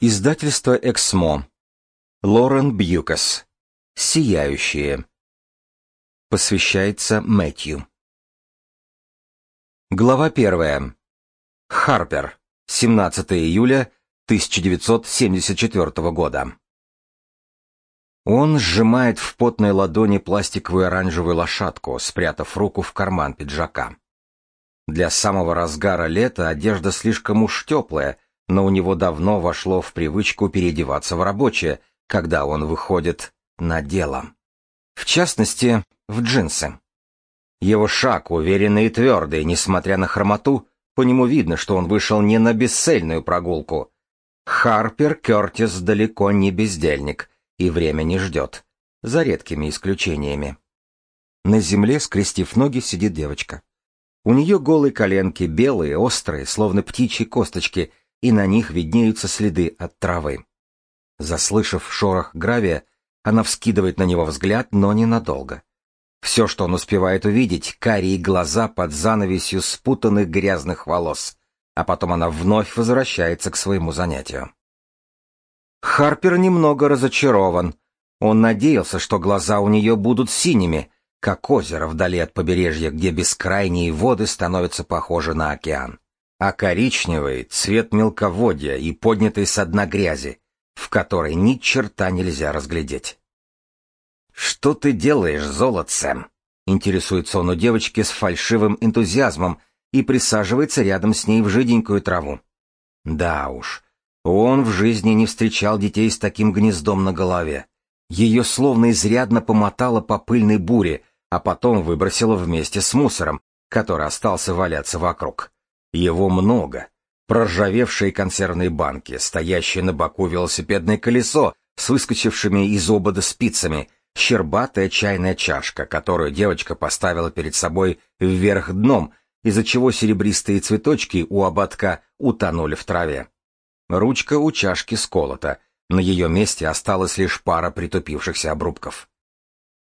Издательство «Эксмо». Лорен Бьюкас. «Сияющие». Посвящается Мэтью. Глава первая. Харпер. 17 июля 1974 года. Он сжимает в потной ладони пластиковую оранжевую лошадку, спрятав руку в карман пиджака. Для самого разгара лета одежда слишком уж теплая, но у него давно вошло в привычку переодеваться в рабочее, когда он выходит на дело. В частности, в джинсы. Его шаг уверенный и твердый, несмотря на хромоту, по нему видно, что он вышел не на бесцельную прогулку. Харпер Кертис далеко не бездельник, и время не ждет, за редкими исключениями. На земле, скрестив ноги, сидит девочка. У нее голые коленки, белые, острые, словно птичьи косточки — и на них виднеются следы от травы. Заслышав шорох гравия, она вскидывает на него взгляд, но ненадолго. Все, что он успевает увидеть, карие глаза под занавесью спутанных грязных волос, а потом она вновь возвращается к своему занятию. Харпер немного разочарован. Он надеялся, что глаза у нее будут синими, как озеро вдали от побережья, где бескрайние воды становятся похожи на океан а коричневый — цвет мелководья и поднятый со дна грязи, в которой ни черта нельзя разглядеть. «Что ты делаешь, золотце?» — интересуется он у девочки с фальшивым энтузиазмом и присаживается рядом с ней в жиденькую траву. Да уж, он в жизни не встречал детей с таким гнездом на голове. Ее словно изрядно помотало по пыльной буре, а потом выбросило вместе с мусором, который остался валяться вокруг. Его много. Проржавевшие консервные банки, стоящее на боку велосипедное колесо с выскочившими из обода спицами, щербатая чайная чашка, которую девочка поставила перед собой вверх дном, из-за чего серебристые цветочки у ободка утонули в траве. Ручка у чашки сколота, на ее месте осталась лишь пара притупившихся обрубков.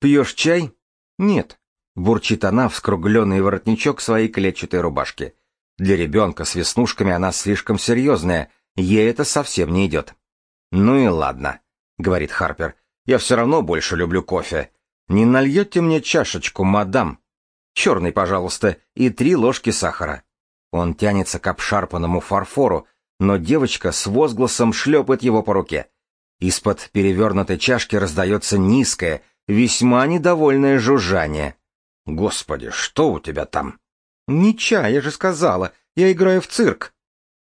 «Пьешь чай?» «Нет», — бурчит она в скругленный воротничок своей клетчатой рубашки. Для ребенка с веснушками она слишком серьезная, ей это совсем не идет. «Ну и ладно», — говорит Харпер, — «я все равно больше люблю кофе. Не нальете мне чашечку, мадам? Черный, пожалуйста, и три ложки сахара». Он тянется к обшарпанному фарфору, но девочка с возгласом шлепает его по руке. Из-под перевернутой чашки раздается низкое, весьма недовольное жужжание. «Господи, что у тебя там?» «Не чай, я же сказала, я играю в цирк».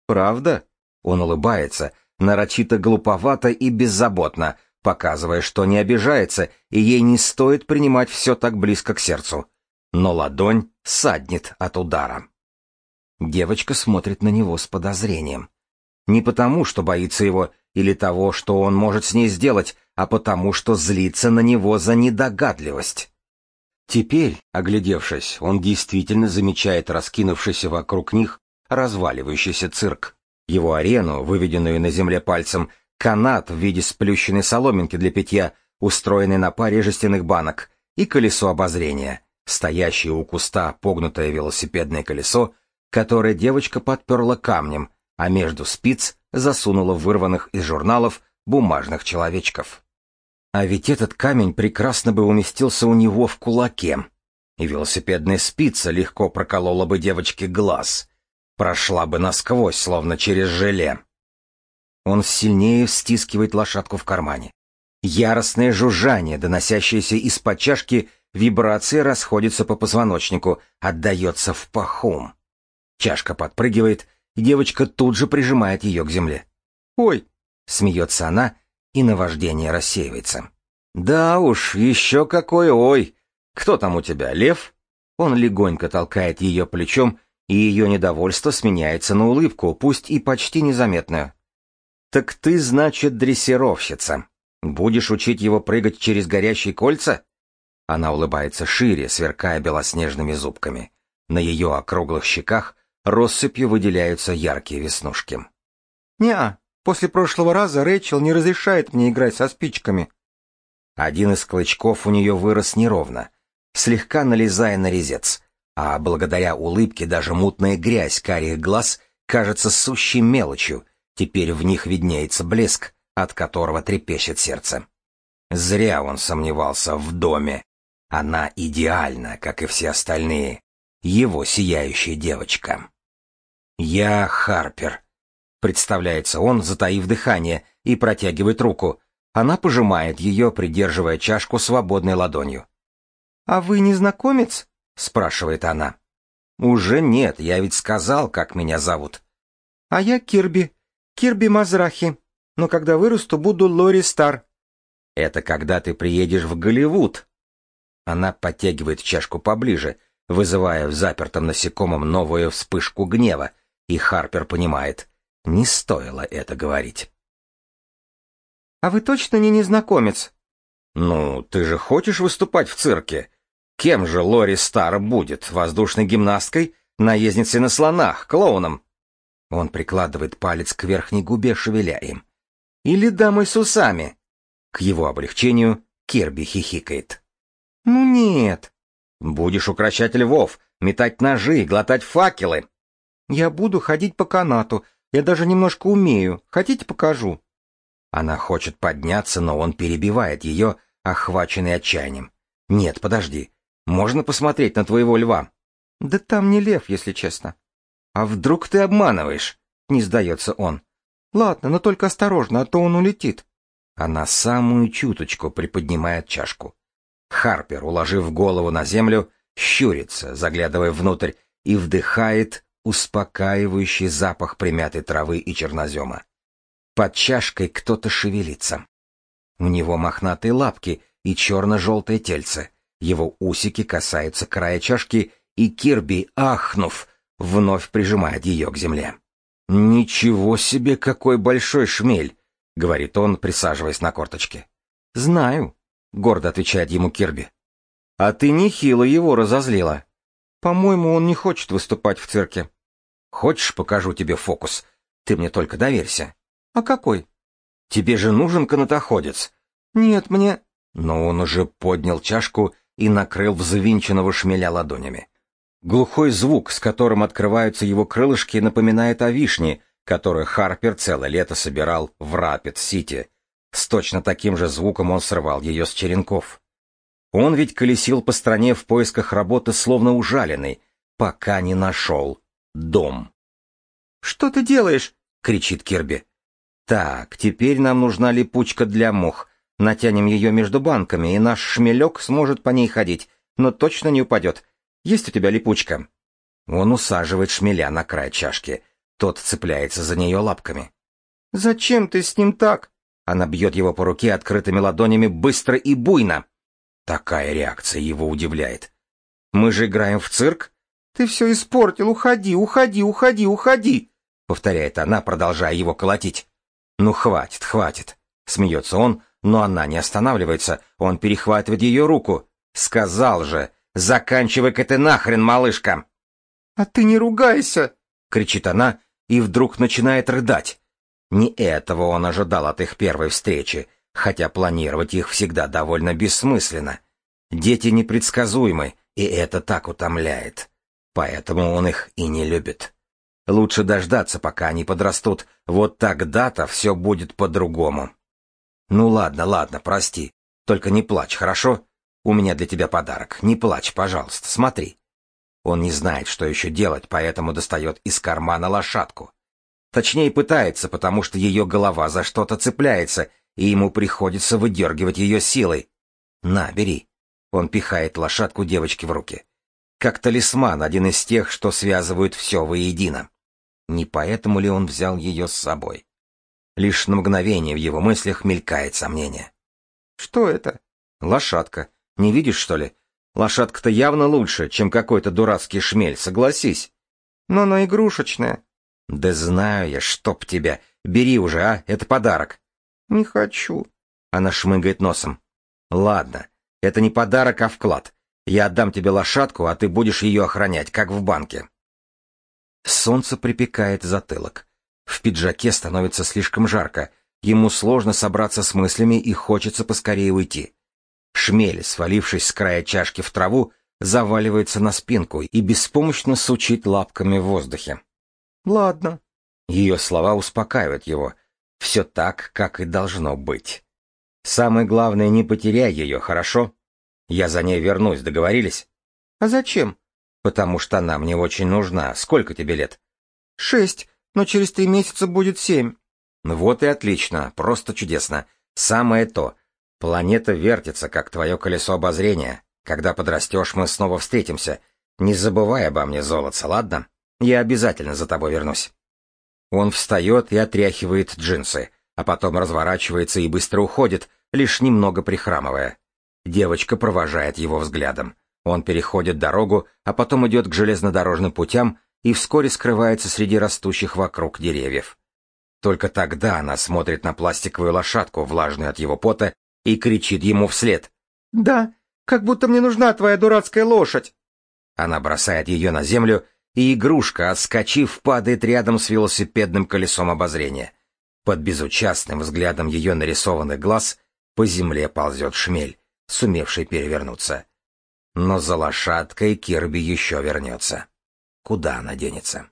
«Правда?» Он улыбается, нарочито глуповато и беззаботно, показывая, что не обижается, и ей не стоит принимать все так близко к сердцу. Но ладонь саднет от удара. Девочка смотрит на него с подозрением. Не потому, что боится его или того, что он может с ней сделать, а потому, что злится на него за недогадливость. Теперь, оглядевшись, он действительно замечает раскинувшийся вокруг них разваливающийся цирк. Его арену, выведенную на земле пальцем, канат в виде сплющенной соломинки для питья, устроенный на паре жестяных банок, и колесо обозрения, стоящее у куста погнутое велосипедное колесо, которое девочка подперла камнем, а между спиц засунула вырванных из журналов бумажных человечков. А ведь этот камень прекрасно бы уместился у него в кулаке. И велосипедная спица легко проколола бы девочке глаз. Прошла бы насквозь, словно через желе. Он сильнее стискивает лошадку в кармане. Яростное жужжание, доносящееся из-под чашки, вибрации расходится по позвоночнику, отдается в паху. Чашка подпрыгивает, и девочка тут же прижимает ее к земле. «Ой!» — смеется она, и наваждение рассеивается. «Да уж, еще какой ой! Кто там у тебя, лев?» Он легонько толкает ее плечом, и ее недовольство сменяется на улыбку, пусть и почти незаметную. «Так ты, значит, дрессировщица. Будешь учить его прыгать через горящие кольца?» Она улыбается шире, сверкая белоснежными зубками. На ее округлых щеках россыпью выделяются яркие веснушки. «Не-а», После прошлого раза Рэйчел не разрешает мне играть со спичками. Один из клычков у нее вырос неровно, слегка налезая на резец, а благодаря улыбке даже мутная грязь карих глаз кажется сущей мелочью, Теперь в них виднеется блеск, от которого трепещет сердце. Зря он сомневался в доме. Она идеальна, как и все остальные. Его сияющая девочка. «Я Харпер», — представляется он, затаив дыхание, и протягивает руку. Она пожимает ее, придерживая чашку свободной ладонью. «А вы незнакомец?» — спрашивает она. «Уже нет, я ведь сказал, как меня зовут». «А я Кирби. Кирби Мазрахи. Но когда вырасту, буду Лори Стар». «Это когда ты приедешь в Голливуд». Она подтягивает чашку поближе, вызывая в запертом насекомом новую вспышку гнева, и Харпер понимает, не стоило это говорить. «А вы точно не незнакомец?» «Ну, ты же хочешь выступать в цирке? Кем же Лори Стар будет? Воздушной гимнасткой? Наездницей на слонах? Клоуном?» Он прикладывает палец к верхней губе, шевеля им. «Или дамой с усами?» К его облегчению Кирби хихикает. «Ну нет». «Будешь укращать львов, метать ножи, глотать факелы». «Я буду ходить по канату. Я даже немножко умею. Хотите, покажу?» Она хочет подняться, но он перебивает ее, охваченный отчаянием. «Нет, подожди. Можно посмотреть на твоего льва?» «Да там не лев, если честно». «А вдруг ты обманываешь?» — не сдается он. «Ладно, но только осторожно, а то он улетит». Она самую чуточку приподнимает чашку. Харпер, уложив голову на землю, щурится, заглядывая внутрь, и вдыхает успокаивающий запах примятой травы и чернозема. Под чашкой кто-то шевелится. У него мохнатые лапки и черно-желтое тельце. Его усики касаются края чашки, и Кирби, ахнув, вновь прижимает ее к земле. «Ничего себе, какой большой шмель!» — говорит он, присаживаясь на корточке. «Знаю», — гордо отвечает ему Кирби. «А ты нехило его разозлила. По-моему, он не хочет выступать в цирке. Хочешь, покажу тебе фокус? Ты мне только доверься». «А какой?» «Тебе же нужен канатоходец». «Нет, мне...» Но он уже поднял чашку и накрыл взвинченного шмеля ладонями. Глухой звук, с которым открываются его крылышки, напоминает о вишне, которую Харпер целое лето собирал в Рапид-Сити. С точно таким же звуком он срывал ее с черенков. Он ведь колесил по стране в поисках работы, словно ужаленный, пока не нашел дом. «Что ты делаешь?» — кричит Кирби. Так, теперь нам нужна липучка для мух. Натянем ее между банками, и наш шмелек сможет по ней ходить, но точно не упадет. Есть у тебя липучка?» Он усаживает шмеля на край чашки. Тот цепляется за нее лапками. «Зачем ты с ним так?» Она бьет его по руке открытыми ладонями быстро и буйно. Такая реакция его удивляет. «Мы же играем в цирк?» «Ты все испортил, уходи, уходи, уходи, уходи!» Повторяет она, продолжая его колотить. «Ну, хватит, хватит!» — смеется он, но она не останавливается, он перехватывает ее руку. «Сказал же! Заканчивай-ка ты нахрен, малышка!» «А ты не ругайся!» — кричит она и вдруг начинает рыдать. Не этого он ожидал от их первой встречи, хотя планировать их всегда довольно бессмысленно. Дети непредсказуемы, и это так утомляет. Поэтому он их и не любит. Лучше дождаться, пока они подрастут. Вот тогда-то все будет по-другому. Ну ладно, ладно, прости. Только не плачь, хорошо? У меня для тебя подарок. Не плачь, пожалуйста, смотри. Он не знает, что еще делать, поэтому достает из кармана лошадку. Точнее, пытается, потому что ее голова за что-то цепляется, и ему приходится выдергивать ее силой. На, бери. Он пихает лошадку девочке в руки. Как талисман, один из тех, что связывают все воедино. Не поэтому ли он взял ее с собой? Лишь на мгновение в его мыслях мелькает сомнение. «Что это?» «Лошадка. Не видишь, что ли? Лошадка-то явно лучше, чем какой-то дурацкий шмель, согласись». «Но она игрушечная». «Да знаю я, чтоб тебя. Бери уже, а? Это подарок». «Не хочу». Она шмыгает носом. «Ладно, это не подарок, а вклад. Я отдам тебе лошадку, а ты будешь ее охранять, как в банке». Солнце припекает затылок. В пиджаке становится слишком жарко. Ему сложно собраться с мыслями и хочется поскорее уйти. Шмель, свалившись с края чашки в траву, заваливается на спинку и беспомощно сучит лапками в воздухе. «Ладно». Ее слова успокаивают его. Все так, как и должно быть. Самое главное, не потеряй ее, хорошо? Я за ней вернусь, договорились? А зачем? Потому что она мне очень нужна. Сколько тебе лет? Шесть, но через три месяца будет семь. Ну вот и отлично, просто чудесно. Самое то. Планета вертится, как твое колесо обозрения. Когда подрастешь, мы снова встретимся. Не забывай обо мне, золотце, ладно? Я обязательно за тобой вернусь. Он встает и отряхивает джинсы, а потом разворачивается и быстро уходит, лишь немного прихрамывая. Девочка провожает его взглядом. Он переходит дорогу, а потом идет к железнодорожным путям и вскоре скрывается среди растущих вокруг деревьев. Только тогда она смотрит на пластиковую лошадку, влажную от его пота, и кричит ему вслед. «Да, как будто мне нужна твоя дурацкая лошадь!» Она бросает ее на землю, и игрушка, отскочив, падает рядом с велосипедным колесом обозрения. Под безучастным взглядом ее нарисованных глаз по земле ползет шмель, сумевший перевернуться. Но за лошадкой Кирби еще вернется. Куда она денется?